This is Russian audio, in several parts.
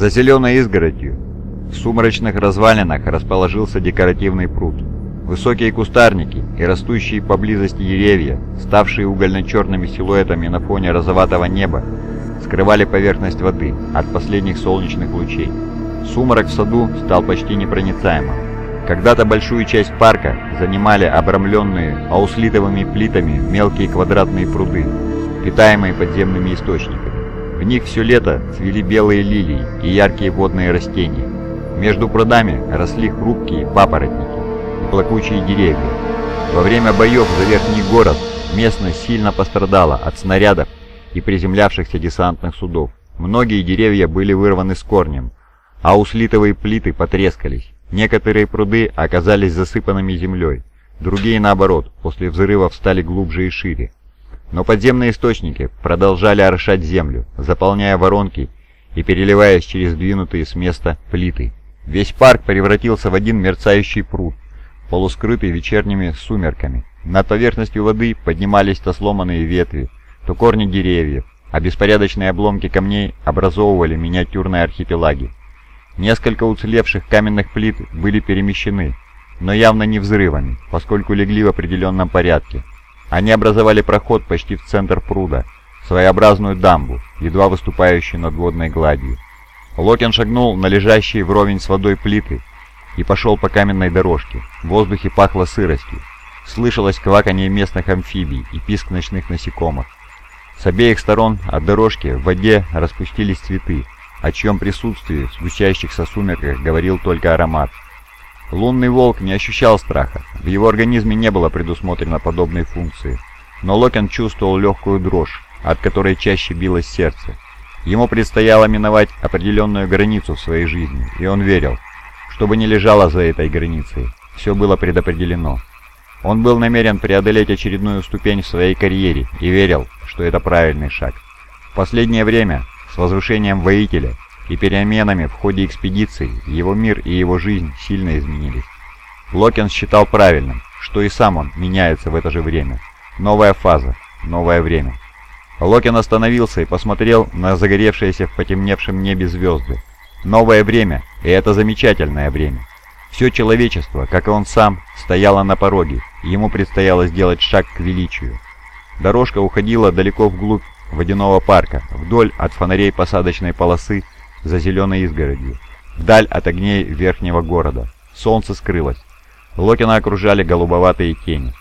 За зеленой изгородью в сумрачных развалинах расположился декоративный пруд. Высокие кустарники и растущие поблизости деревья, ставшие угольно-черными силуэтами на фоне розоватого неба, скрывали поверхность воды от последних солнечных лучей. Сумрак в саду стал почти непроницаемым. Когда-то большую часть парка занимали обрамленные ауслитовыми плитами мелкие квадратные пруды, питаемые подземными источниками. В них все лето цвели белые лилии и яркие водные растения. Между прудами росли хрупкие папоротники и плакучие деревья. Во время боев за верхний город местность сильно пострадала от снарядов и приземлявшихся десантных судов. Многие деревья были вырваны с корнем, а услитовые плиты потрескались. Некоторые пруды оказались засыпанными землей, другие, наоборот, после взрывов стали глубже и шире. Но подземные источники продолжали орошать землю, заполняя воронки и переливаясь через двинутые с места плиты. Весь парк превратился в один мерцающий пруд, полускрытый вечерними сумерками. Над поверхностью воды поднимались то сломанные ветви, то корни деревьев, а беспорядочные обломки камней образовывали миниатюрные архипелаги. Несколько уцелевших каменных плит были перемещены, но явно не взрывами, поскольку легли в определенном порядке, они образовали проход почти в центр пруда, своеобразную дамбу, едва выступающую над водной гладью. Локин шагнул на лежащие вровень с водой плиты и пошел по каменной дорожке. В воздухе пахло сыростью. Слышалось кваканье местных амфибий и писк ночных насекомых. С обеих сторон от дорожки в воде распустились цветы, о чьем присутствии в сгущающихся сумерках говорил только аромат. Лунный волк не ощущал страха, в его организме не было предусмотрено подобной функции. Но Локен чувствовал легкую дрожь, от которой чаще билось сердце. Ему предстояло миновать определенную границу в своей жизни, и он верил, что бы ни лежало за этой границей, все было предопределено. Он был намерен преодолеть очередную ступень в своей карьере и верил, что это правильный шаг. В последнее время, с возвышением воителя, и переменами в ходе экспедиции его мир и его жизнь сильно изменились. Локин считал правильным, что и сам он меняется в это же время. Новая фаза, новое время. Локин остановился и посмотрел на загоревшиеся в потемневшем небе звезды. Новое время, и это замечательное время. Все человечество, как и он сам, стояло на пороге, ему предстояло сделать шаг к величию. Дорожка уходила далеко вглубь водяного парка, вдоль от фонарей посадочной полосы за зеленой изгородью, вдаль от огней верхнего города. Солнце скрылось. Локина окружали голубоватые тени.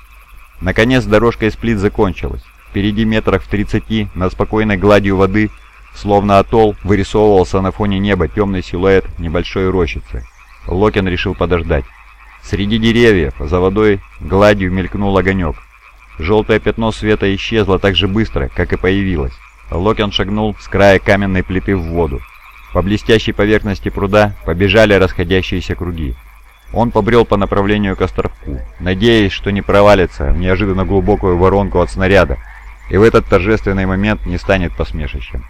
Наконец дорожка из плит закончилась. Впереди метрах в тридцати, над спокойной гладью воды, словно атолл, вырисовывался на фоне неба темный силуэт небольшой рощицы. Локин решил подождать. Среди деревьев, за водой, гладью мелькнул огонек. Желтое пятно света исчезло так же быстро, как и появилось. Локин шагнул с края каменной плиты в воду. По блестящей поверхности пруда побежали расходящиеся круги. Он побрел по направлению к островку, надеясь, что не провалится в неожиданно глубокую воронку от снаряда, и в этот торжественный момент не станет посмешищем.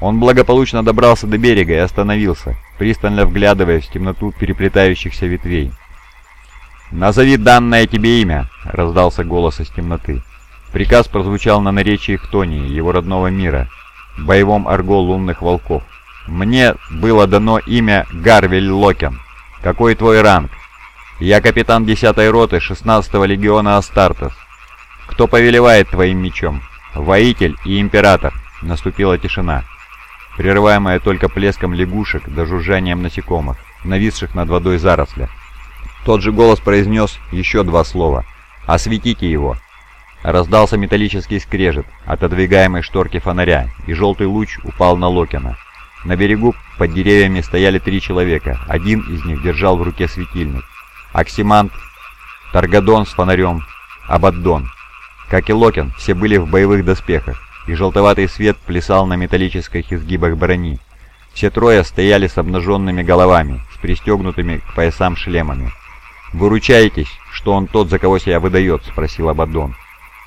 Он благополучно добрался до берега и остановился, пристально вглядываясь в темноту переплетающихся ветвей. «Назови данное тебе имя!» — раздался голос из темноты. Приказ прозвучал на наречии Хтонии, его родного мира, боевом арго лунных волков. Мне было дано имя Гарвель Локен. Какой твой ранг? Я капитан 10-й роты 16-го легиона Астартес. Кто повелевает твоим мечом? Воитель и император. Наступила тишина, прерываемая только плеском лягушек да жужжанием насекомых, нависших над водой заросля. Тот же голос произнес еще два слова. «Осветите его!» Раздался металлический скрежет, отодвигаемой шторки фонаря, и желтый луч упал на Локина. На берегу под деревьями стояли три человека. Один из них держал в руке светильник. Оксимант, Таргадон с фонарем, Абаддон. Как и Локин, все были в боевых доспехах, и желтоватый свет плясал на металлических изгибах брони. Все трое стояли с обнаженными головами, с пристегнутыми к поясам шлемами. «Выручаетесь, что он тот, за кого себя выдает?» – спросил Абаддон.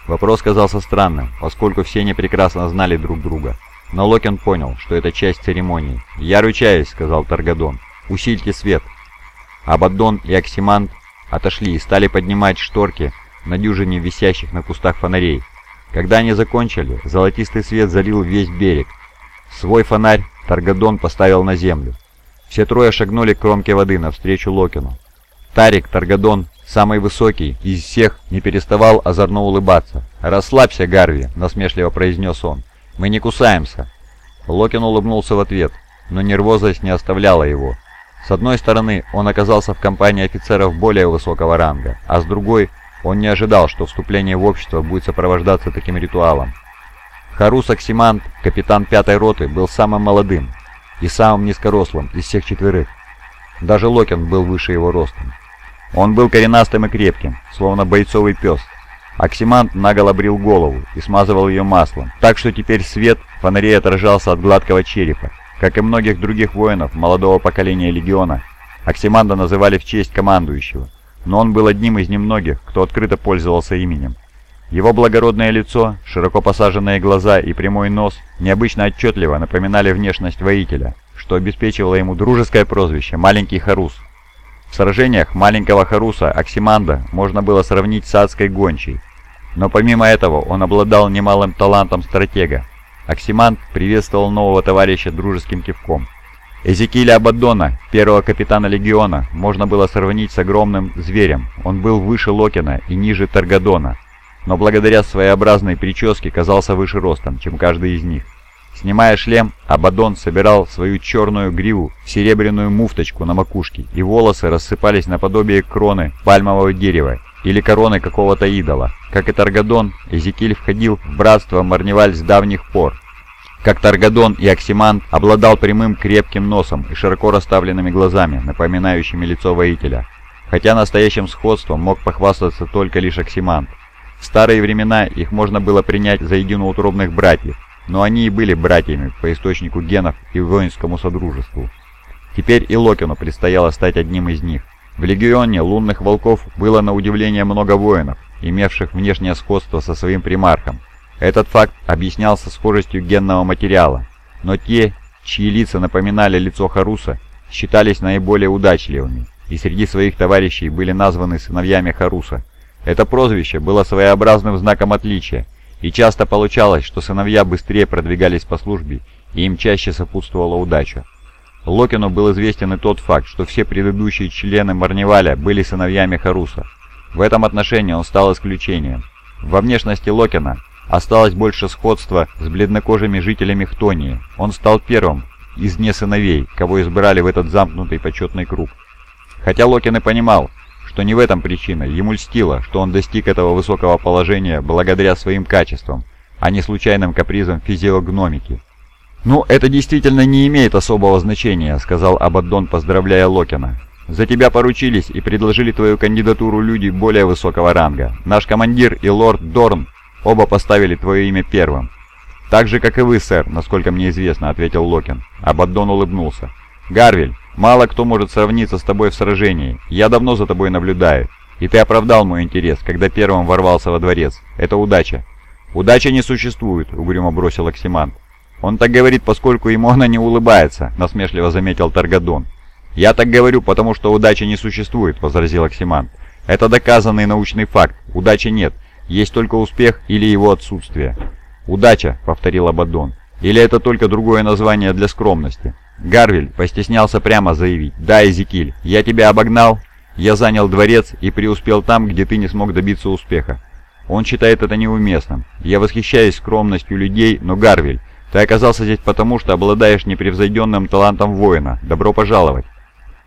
Вопрос казался странным, поскольку все они прекрасно знали друг друга. Но Локин понял, что это часть церемонии. «Я ручаюсь», — сказал Таргадон. «Усильте свет». Абаддон и Оксимант отошли и стали поднимать шторки на дюжине висящих на кустах фонарей. Когда они закончили, золотистый свет залил весь берег. Свой фонарь Таргадон поставил на землю. Все трое шагнули к кромке воды навстречу Локину. Тарик, Таргадон, самый высокий из всех, не переставал озорно улыбаться. «Расслабься, Гарви», — насмешливо произнес он. «Мы не кусаемся». Локин улыбнулся в ответ, но нервозность не оставляла его. С одной стороны, он оказался в компании офицеров более высокого ранга, а с другой, он не ожидал, что вступление в общество будет сопровождаться таким ритуалом. Харус Оксимант, капитан пятой роты, был самым молодым и самым низкорослым из всех четверых. Даже Локин был выше его ростом. Он был коренастым и крепким, словно бойцовый пес. Оксимант наголо брил голову и смазывал ее маслом, так что теперь свет фонарей отражался от гладкого черепа. Как и многих других воинов молодого поколения Легиона, Оксиманда называли в честь командующего, но он был одним из немногих, кто открыто пользовался именем. Его благородное лицо, широко посаженные глаза и прямой нос необычно отчетливо напоминали внешность воителя, что обеспечивало ему дружеское прозвище «Маленький Харус». В сражениях маленького Харуса Оксиманда можно было сравнить с адской гончей, но помимо этого он обладал немалым талантом стратега. Оксиманд приветствовал нового товарища дружеским кивком. Эзекииля Абаддона, первого капитана Легиона, можно было сравнить с огромным зверем. Он был выше Локина и ниже Таргадона, но благодаря своеобразной прическе казался выше ростом, чем каждый из них. Снимая шлем, Абадон собирал свою черную гриву в серебряную муфточку на макушке, и волосы рассыпались наподобие кроны пальмового дерева или короны какого-то идола. Как и Таргадон, Эзекиль входил в братство Марневаль с давних пор. Как Таргадон и Оксимант обладал прямым крепким носом и широко расставленными глазами, напоминающими лицо воителя. Хотя настоящим сходством мог похвастаться только лишь Оксимант. В старые времена их можно было принять за единоутробных братьев, но они и были братьями по источнику генов и воинскому содружеству. Теперь и Локину предстояло стать одним из них. В легионе лунных волков было на удивление много воинов, имевших внешнее сходство со своим примархом. Этот факт объяснялся схожестью генного материала, но те, чьи лица напоминали лицо Харуса, считались наиболее удачливыми, и среди своих товарищей были названы сыновьями Харуса – это прозвище было своеобразным знаком отличия, и часто получалось, что сыновья быстрее продвигались по службе, и им чаще сопутствовала удача. Локину был известен и тот факт, что все предыдущие члены Марневаля были сыновьями Харуса. В этом отношении он стал исключением. Во внешности Локина осталось больше сходства с бледнокожими жителями Хтонии. Он стал первым из несыновей, кого избрали в этот замкнутый почетный круг. Хотя Локин и понимал, что не в этом причина. Ему льстило, что он достиг этого высокого положения благодаря своим качествам, а не случайным капризам физиогномики. «Ну, это действительно не имеет особого значения», — сказал Абаддон, поздравляя Локина. «За тебя поручились и предложили твою кандидатуру люди более высокого ранга. Наш командир и лорд Дорн оба поставили твое имя первым». «Так же, как и вы, сэр, насколько мне известно», — ответил Локин. Абаддон улыбнулся. «Гарвиль, Мало кто может сравниться с тобой в сражении. Я давно за тобой наблюдаю. И ты оправдал мой интерес, когда первым ворвался во дворец. Это удача». «Удача не существует», — угрюмо бросил Оксимант. «Он так говорит, поскольку ему она не улыбается», — насмешливо заметил Таргадон. «Я так говорю, потому что удачи не существует», — возразил Оксимант. «Это доказанный научный факт. Удачи нет. Есть только успех или его отсутствие». «Удача», — повторил Абаддон. «Или это только другое название для скромности?» Гарвиль постеснялся прямо заявить. «Да, Эзекиль, я тебя обогнал, я занял дворец и преуспел там, где ты не смог добиться успеха. Он считает это неуместным. Я восхищаюсь скромностью людей, но, Гарвиль, ты оказался здесь потому, что обладаешь непревзойденным талантом воина. Добро пожаловать!»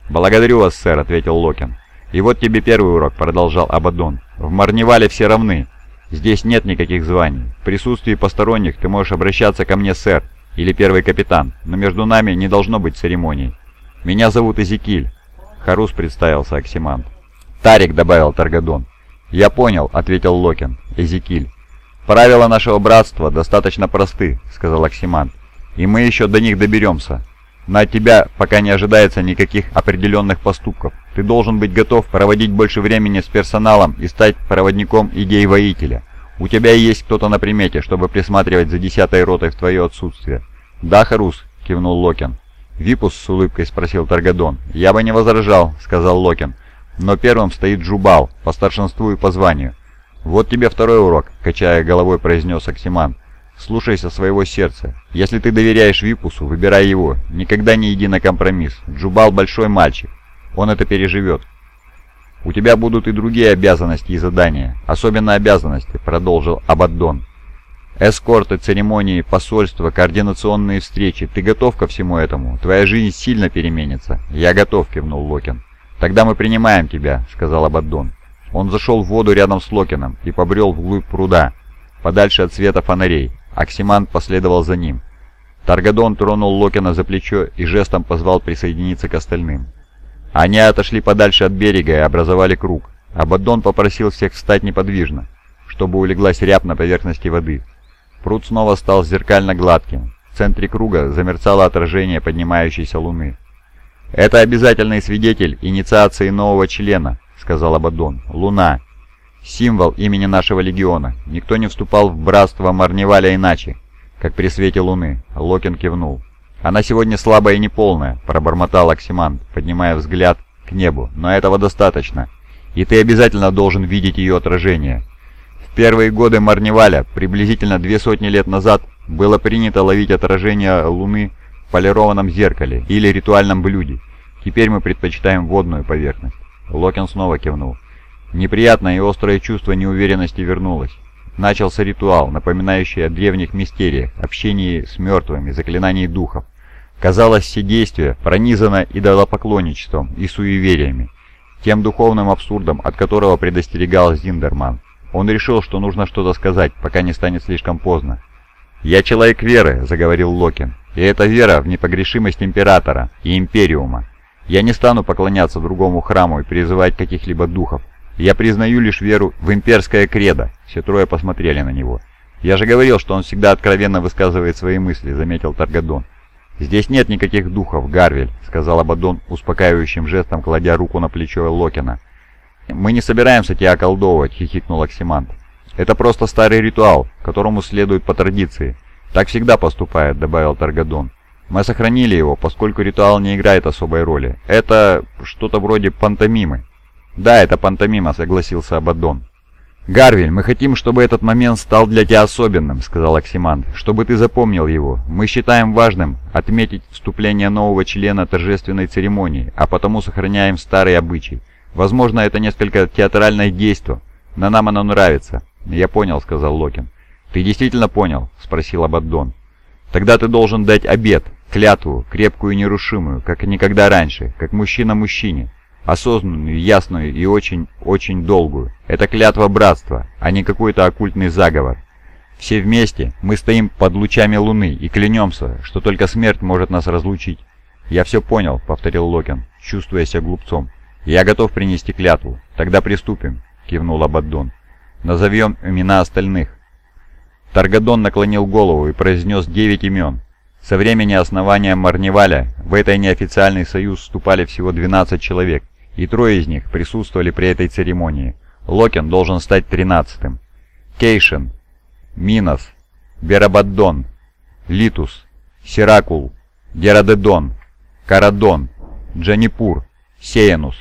«Благодарю вас, сэр», — ответил Локин. «И вот тебе первый урок», — продолжал Абадон. «В Марневале все равны. Здесь нет никаких званий. В присутствии посторонних ты можешь обращаться ко мне, сэр, или первый капитан, но между нами не должно быть церемоний. Меня зовут Эзекиль. Харус представился Оксимант. Тарик, добавил Таргадон. Я понял, ответил Локин. Эзекиль. Правила нашего братства достаточно просты, сказал Оксимант. И мы еще до них доберемся. На тебя пока не ожидается никаких определенных поступков. Ты должен быть готов проводить больше времени с персоналом и стать проводником идей воителя. У тебя есть кто-то на примете, чтобы присматривать за десятой ротой в твое отсутствие. «Да, Харус», — кивнул Локин. «Випус?» — с улыбкой спросил Таргадон. «Я бы не возражал», — сказал Локин. «Но первым стоит Джубал, по старшинству и по званию». «Вот тебе второй урок», — качая головой произнес Оксиман. Слушайся своего сердца. Если ты доверяешь Випусу, выбирай его. Никогда не иди на компромисс. Джубал большой мальчик. Он это переживет. «У тебя будут и другие обязанности и задания. Особенно обязанности», — продолжил Абаддон. «Эскорты, церемонии, посольства, координационные встречи. Ты готов ко всему этому? Твоя жизнь сильно переменится». «Я готов», — кивнул Локин. «Тогда мы принимаем тебя», — сказал Абаддон. Он зашел в воду рядом с Локином и побрел вглубь пруда, подальше от света фонарей. Оксимант последовал за ним. Таргадон тронул Локина за плечо и жестом позвал присоединиться к остальным. Они отошли подальше от берега и образовали круг. Абаддон попросил всех встать неподвижно, чтобы улеглась ряб на поверхности воды. Пруд снова стал зеркально гладким. В центре круга замерцало отражение поднимающейся луны. «Это обязательный свидетель инициации нового члена», — сказал Абаддон. «Луна. Символ имени нашего легиона. Никто не вступал в братство Марневаля иначе, как при свете луны». Локин кивнул. «Она сегодня слабая и неполная», — пробормотал Оксимант, поднимая взгляд к небу. «Но этого достаточно. И ты обязательно должен видеть ее отражение». В первые годы Марневаля, приблизительно две сотни лет назад, было принято ловить отражение Луны в полированном зеркале или ритуальном блюде. Теперь мы предпочитаем водную поверхность. Локин снова кивнул. Неприятное и острое чувство неуверенности вернулось. Начался ритуал, напоминающий о древних мистериях, общении с мертвыми, заклинании духов. Казалось, все действия пронизано идолопоклонничеством и суевериями, тем духовным абсурдом, от которого предостерегал Зиндерман. Он решил, что нужно что-то сказать, пока не станет слишком поздно. «Я человек веры», — заговорил Локин, — «и это вера в непогрешимость Императора и Империума. Я не стану поклоняться другому храму и призывать каких-либо духов. Я признаю лишь веру в имперское кредо». Все трое посмотрели на него. «Я же говорил, что он всегда откровенно высказывает свои мысли», — заметил Таргадон. «Здесь нет никаких духов, Гарвель», — сказал Абадон успокаивающим жестом, кладя руку на плечо Локина. «Мы не собираемся тебя околдовывать», — хихикнул Оксимант. «Это просто старый ритуал, которому следует по традиции. Так всегда поступает», — добавил Таргадон. «Мы сохранили его, поскольку ритуал не играет особой роли. Это что-то вроде пантомимы». «Да, это пантомима», — согласился Абадон. «Гарвель, мы хотим, чтобы этот момент стал для тебя особенным», — сказал Оксимант, — «чтобы ты запомнил его. Мы считаем важным отметить вступление нового члена торжественной церемонии, а потому сохраняем старый обычай. Возможно, это несколько театральное действо, но нам оно нравится». «Я понял», — сказал Локин. «Ты действительно понял?» — спросил Абаддон. «Тогда ты должен дать обед, клятву, крепкую и нерушимую, как никогда раньше, как мужчина мужчине» осознанную, ясную и очень-очень долгую. Это клятва братства, а не какой-то оккультный заговор. Все вместе мы стоим под лучами луны и клянемся, что только смерть может нас разлучить. «Я все понял», — повторил Локин, чувствуя себя глупцом. «Я готов принести клятву. Тогда приступим», — кивнул Абаддон. «Назовем имена остальных». Таргадон наклонил голову и произнес девять имен. Со времени основания Марневаля в этой неофициальный союз вступали всего 12 человек, и трое из них присутствовали при этой церемонии. Локин должен стать тринадцатым. Кейшин, Минос, Берабаддон, Литус, Сиракул, Герадедон, Карадон, Джанипур, Сеянус.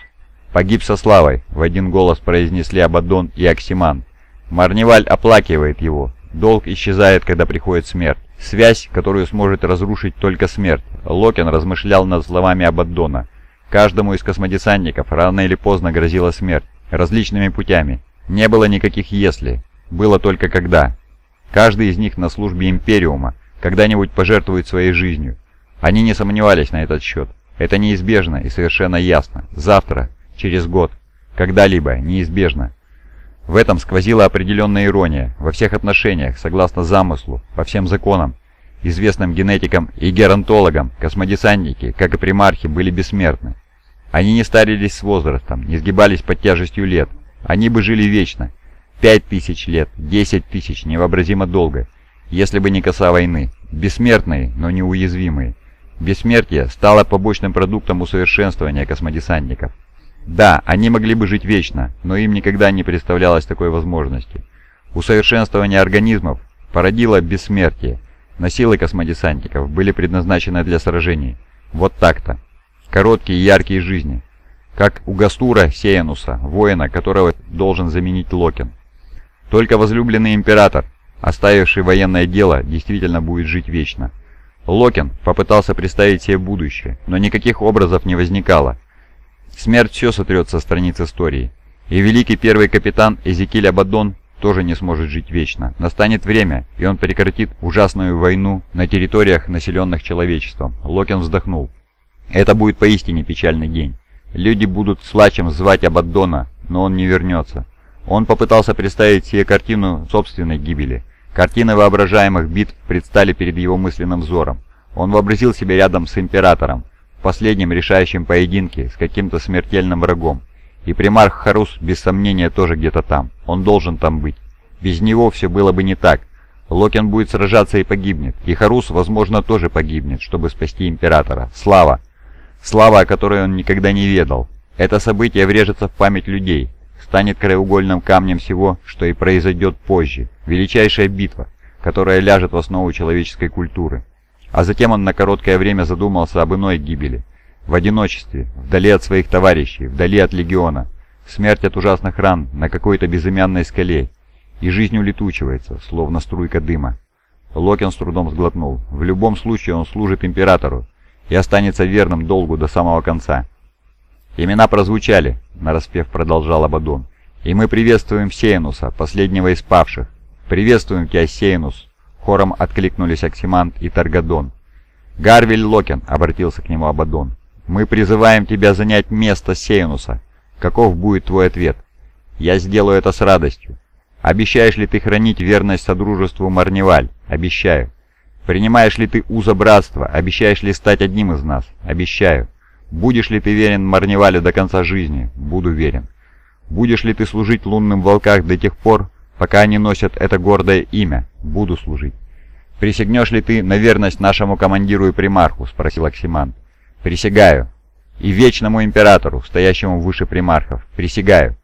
Погиб со славой, в один голос произнесли Абаддон и Оксиман. Марневаль оплакивает его. Долг исчезает, когда приходит смерть. Связь, которую сможет разрушить только смерть. Локин размышлял над словами Абаддона. Каждому из космодесантников рано или поздно грозила смерть, различными путями. Не было никаких «если», было только «когда». Каждый из них на службе Империума когда-нибудь пожертвует своей жизнью. Они не сомневались на этот счет. Это неизбежно и совершенно ясно. Завтра, через год, когда-либо, неизбежно. В этом сквозила определенная ирония, во всех отношениях, согласно замыслу, по всем законам, известным генетикам и геронтологам, космодесантники, как и примархи, были бессмертны. Они не старились с возрастом, не сгибались под тяжестью лет. Они бы жили вечно. Пять тысяч лет, десять тысяч, невообразимо долго, если бы не коса войны. Бессмертные, но неуязвимые. Бессмертие стало побочным продуктом усовершенствования космодесантников. Да, они могли бы жить вечно, но им никогда не представлялось такой возможности. Усовершенствование организмов породило бессмертие, но силы космодесантников были предназначены для сражений. Вот так-то. Короткие яркие жизни. Как у Гастура Сеянуса, воина, которого должен заменить Локин. Только возлюбленный император оставивший военное дело, действительно будет жить вечно. Локин попытался представить себе будущее, но никаких образов не возникало. Смерть все сотрет со страниц истории. И великий первый капитан Эзекиль Абаддон тоже не сможет жить вечно. Настанет время, и он прекратит ужасную войну на территориях, населенных человечеством. Локин вздохнул. Это будет поистине печальный день. Люди будут с плачем звать Абаддона, но он не вернется. Он попытался представить себе картину собственной гибели. Картины воображаемых битв предстали перед его мысленным взором. Он вообразил себя рядом с Императором, в последнем решающем поединке с каким-то смертельным врагом. И примарх Харус, без сомнения, тоже где-то там. Он должен там быть. Без него все было бы не так. Локин будет сражаться и погибнет. И Харус, возможно, тоже погибнет, чтобы спасти Императора. Слава! Слава, о которой он никогда не ведал. Это событие врежется в память людей, станет краеугольным камнем всего, что и произойдет позже. Величайшая битва, которая ляжет в основу человеческой культуры. А затем он на короткое время задумался об иной гибели. В одиночестве, вдали от своих товарищей, вдали от легиона. Смерть от ужасных ран на какой-то безымянной скале. И жизнь улетучивается, словно струйка дыма. Локин с трудом сглотнул. В любом случае он служит императору и останется верным долгу до самого конца. «Имена прозвучали», — нараспев продолжал Абадон. «И мы приветствуем Сеянуса, последнего из павших. Приветствуем тебя, Сеянус!» Хором откликнулись Оксимант и Таргадон. «Гарвиль Локен», — обратился к нему Абадон. «Мы призываем тебя занять место Сеянуса. Каков будет твой ответ?» «Я сделаю это с радостью. Обещаешь ли ты хранить верность Содружеству Марневаль?» «Обещаю». «Принимаешь ли ты узо братства? Обещаешь ли стать одним из нас?» «Обещаю». Будешь ли ты верен Марневалю до конца жизни? Буду верен. Будешь ли ты служить лунным волках до тех пор, пока они носят это гордое имя? Буду служить. «Присягнешь ли ты на верность нашему командиру и примарху?» — спросил Оксиман. «Присягаю. И вечному императору, стоящему выше примархов. Присягаю.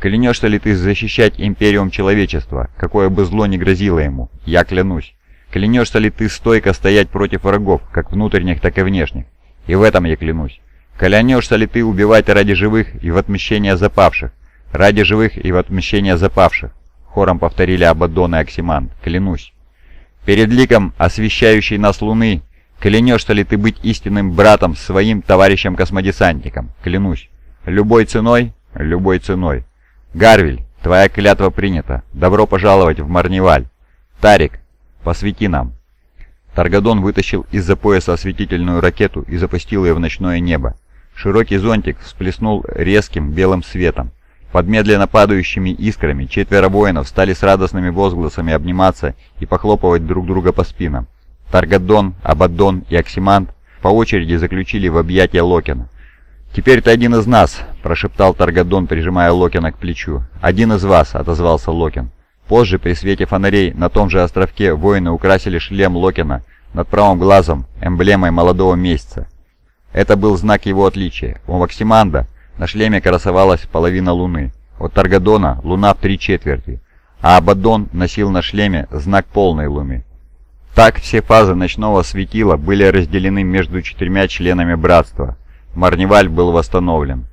Клянешься ли ты защищать империум человечества, какое бы зло ни грозило ему? Я клянусь. Клянешься ли ты стойко стоять против врагов, как внутренних, так и внешних? И в этом я клянусь. Клянешься ли ты убивать ради живых и в отмещение запавших? Ради живых и в отмещение запавших. Хором повторили Абаддон и Оксимант. Клянусь. Перед ликом, освещающей нас луны, клянешься ли ты быть истинным братом своим товарищем-космодесантником? Клянусь. Любой ценой? Любой ценой. Гарвиль, твоя клятва принята. Добро пожаловать в Марневаль. Тарик, посвети нам. Таргадон вытащил из-за пояса осветительную ракету и запустил ее в ночное небо. Широкий зонтик всплеснул резким белым светом. Под медленно падающими искрами четверо воинов стали с радостными возгласами обниматься и похлопывать друг друга по спинам. Таргадон, Абаддон и Оксимант по очереди заключили в объятия Локина. «Теперь ты один из нас», – прошептал Таргадон, прижимая Локина к плечу. «Один из вас», – отозвался Локин. Позже, при свете фонарей, на том же островке воины украсили шлем Локина над правым глазом эмблемой молодого месяца. Это был знак его отличия. У Максиманда на шлеме красовалась половина луны, у Таргадона луна в три четверти, а Абаддон носил на шлеме знак полной луны. Так все фазы ночного светила были разделены между четырьмя членами братства. Марневаль был восстановлен.